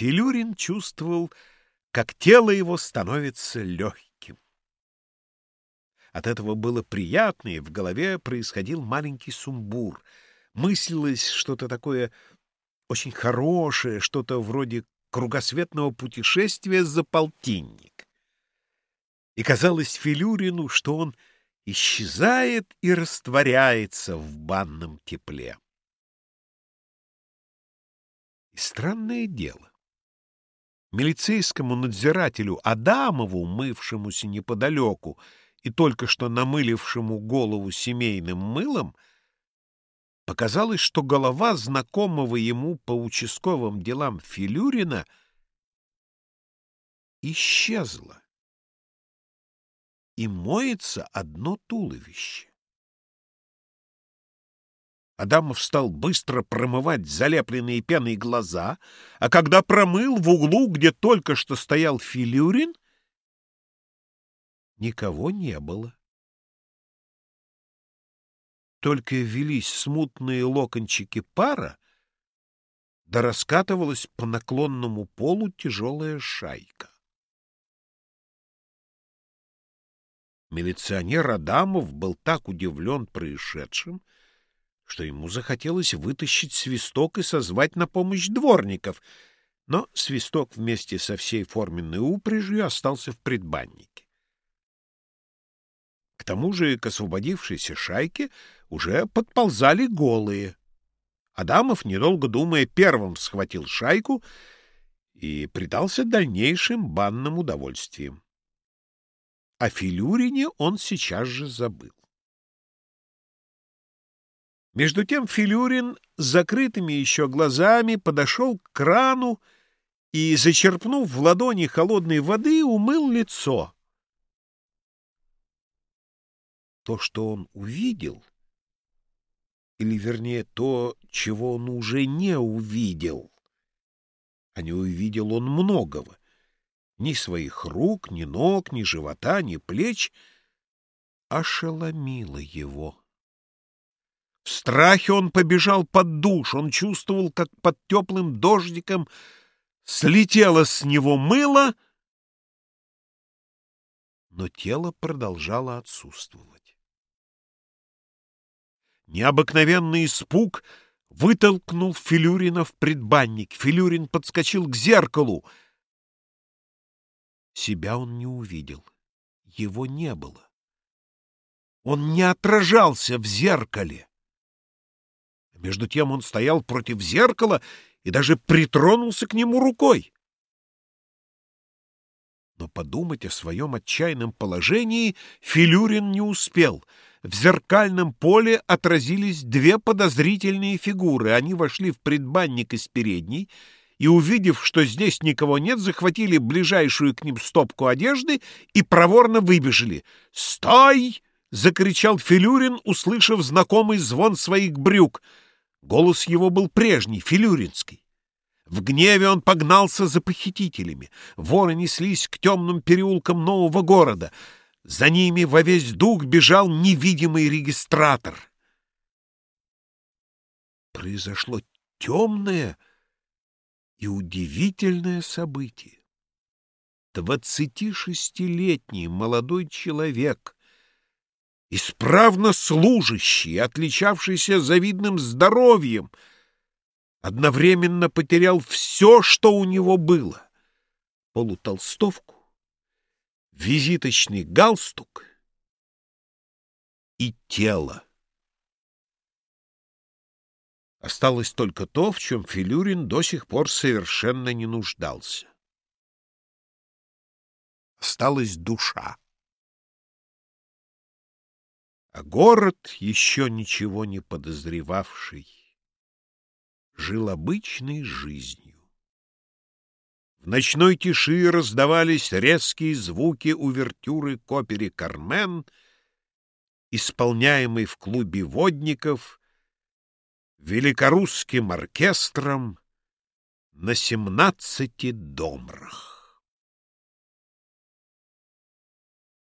Филюрин чувствовал, как тело его становится легким. От этого было приятно, и в голове происходил маленький сумбур. Мыслилось что-то такое очень хорошее, что-то вроде кругосветного путешествия за полтинник. И казалось Филюрину, что он исчезает и растворяется в банном тепле. И странное дело. Милицейскому надзирателю Адамову, мывшемуся неподалеку и только что намылившему голову семейным мылом, показалось, что голова знакомого ему по участковым делам Филюрина исчезла. И моется одно туловище. Адамов стал быстро промывать залепленные пеной глаза, а когда промыл в углу, где только что стоял Филюрин, никого не было. Только велись смутные локончики пара, да раскатывалась по наклонному полу тяжелая шайка. Милиционер Адамов был так удивлен происшедшим, что ему захотелось вытащить свисток и созвать на помощь дворников, но свисток вместе со всей форменной упряжью остался в предбаннике. К тому же к освободившейся шайке уже подползали голые. Адамов, недолго думая, первым схватил шайку и предался дальнейшим банным удовольствиям. О Филюрине он сейчас же забыл. Между тем Филюрин с закрытыми еще глазами подошел к крану и, зачерпнув в ладони холодной воды, умыл лицо. То, что он увидел, или, вернее, то, чего он уже не увидел, а не увидел он многого, ни своих рук, ни ног, ни живота, ни плеч, ошеломило его. В страхе он побежал под душ, он чувствовал, как под теплым дождиком слетело с него мыло, но тело продолжало отсутствовать. Необыкновенный испуг вытолкнул Филюрина в предбанник. Филюрин подскочил к зеркалу. Себя он не увидел. Его не было. Он не отражался в зеркале. Между тем он стоял против зеркала и даже притронулся к нему рукой. Но подумать о своем отчаянном положении Филюрин не успел. В зеркальном поле отразились две подозрительные фигуры. Они вошли в предбанник из передней и, увидев, что здесь никого нет, захватили ближайшую к ним стопку одежды и проворно выбежали. «Стой!» — закричал Филюрин, услышав знакомый звон своих брюк — Голос его был прежний, филюринский. В гневе он погнался за похитителями. Воры неслись к темным переулкам нового города. За ними во весь дух бежал невидимый регистратор. Произошло темное и удивительное событие. Двадцатишестилетний молодой человек исправно служащий, отличавшийся завидным здоровьем, одновременно потерял все, что у него было — полутолстовку, визиточный галстук и тело. Осталось только то, в чем Филюрин до сих пор совершенно не нуждался. Осталась душа. А город, еще ничего не подозревавший, жил обычной жизнью. В ночной тиши раздавались резкие звуки увертюры к опере «Кармен», исполняемой в клубе водников великорусским оркестром на семнадцати домрах.